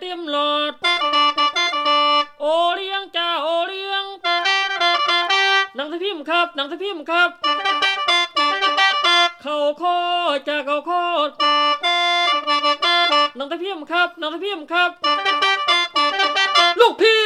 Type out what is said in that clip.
เตี้มหลอด โอเลี้ยงจ้าโอเลี้ยง หนังสือพิมพ์ครับ หนังสือพิมพ์ครับ เข่าโคตจ้าเข่าโคตหนังสือพิมพ์ครับ หนังสือพิมพ์ครับ ลูกพี่